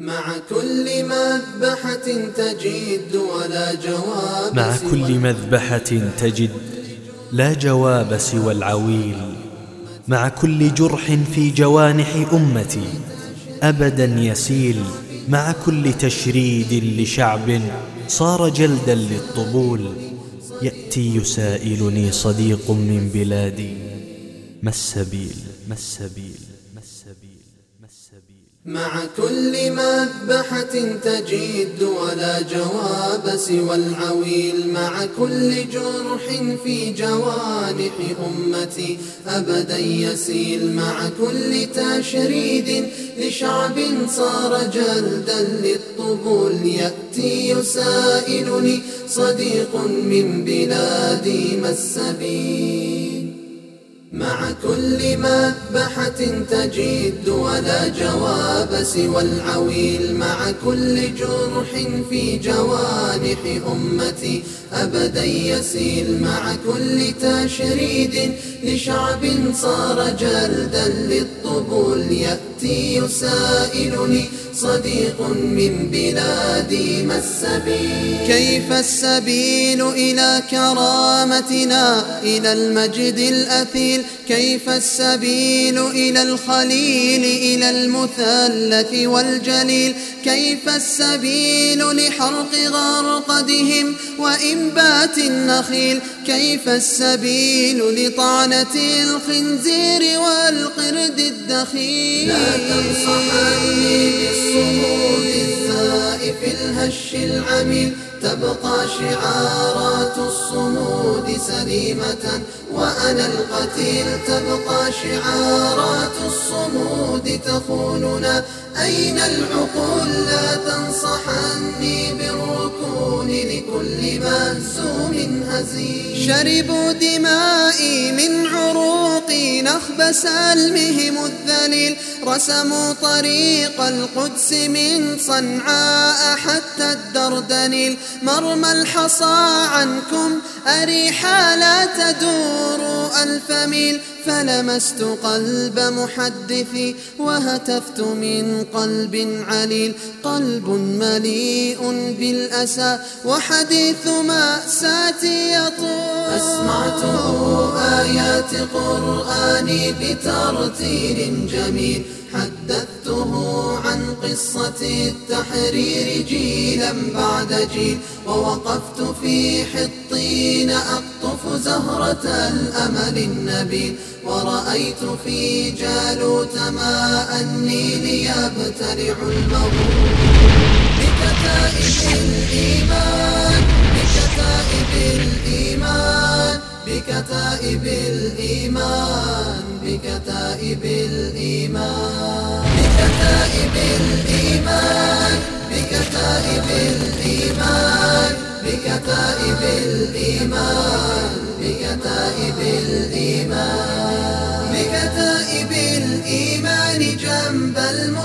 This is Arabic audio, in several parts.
مع كل مذبحة تجد ولا جواب مع كل مذبحة تجد لا جواب سوى العويل. مع كل جرح في جوانح أمتي أبدا يسيل. مع كل تشريد لشعب صار جلدا للطبول. يأتي يسائلني صديق من بلادي. ما السبيل؟ ما السبيل؟ ما السبيل؟ ما السبيل؟ مع كل مذبحة تجد ولا جواب سوى العويل مع كل جرح في جوانح أمتي أبدا يسيل مع كل تشريد لشعب صار جلدا للطبول يأتي يسائلني صديق من بلادي ما السبيل؟ مع كل مذبحة تجد ولا جواب سوى العويل مع كل جرح في جوانح أمتي. أبدا يسيل مع كل تشريد لشعب صار جلدا للطبول. يأتي يسائلني صديق من بلادي ما السبيل كيف السبيل إلى كرامتنا؟ إلى المجد الأثيل. كيف السبيل إلى الخليل؟ إلى المثلث والجليل. كيف السبيل لحرق غرقدهم وإنبات النخيل؟ كيف السبيل لطعنة الخنزير والقرد الدخيل؟ لا تنصحني بالصمود الزائف الهش العميل. تبقى شعارات الصمود سليمة وأنا القتيل تبقى شعارات الصمود تخوننا. أين العقول؟ لا تنصحني بالركون لكل مهزوم هزيل شربوا دمائي من عروقي نخب سلمهم الذليل. رسموا طريق القدس من صنعاء حتى الدردنيل. مرمى الحصى عنكم أريحا لا تدور ألف ميل فلمست قلب محدثي وهتفت من قلب عليل قلب مليء بالأسى وحديث مأساتي يطول أسمعته آيات قرآني بترتيل جميل عن قصة التحرير جيلا بعد جيل ووقفت في حطين أقطف زهرة الأمل النبيل ورأيت في جالوت ماء النيل يبتلع المغول بكتائب الإيمان بكتائب الإيمان بكتائب الإيمان بكتائب الإيمان. بكتائب الإيمان بكتائب الإيمان بكتائب الإيمان بكتائب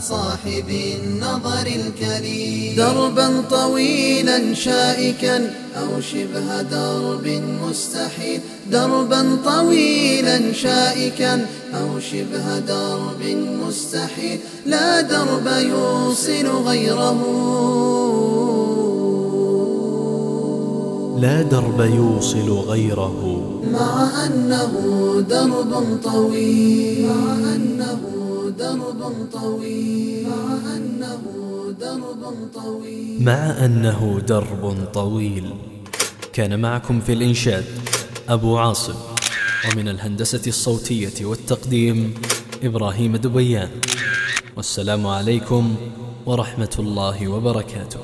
صاحب النظر الكريم. دربا طويلا شائكا أو شبه درب مستحيل. دربا طويلا شائكا أو شبه درب مستحيل. لا درب يوصل غيره. لا درب يوصل غيره. مع أنه درب طويل. مع أنه درب طويل مع أنه درب طويل مع أنه درب طويل. كان معكم في الإنشاد أبو عاصم ومن الهندسة الصوتية والتقديم إبراهيم دبيان. والسلام عليكم ورحمة الله وبركاته.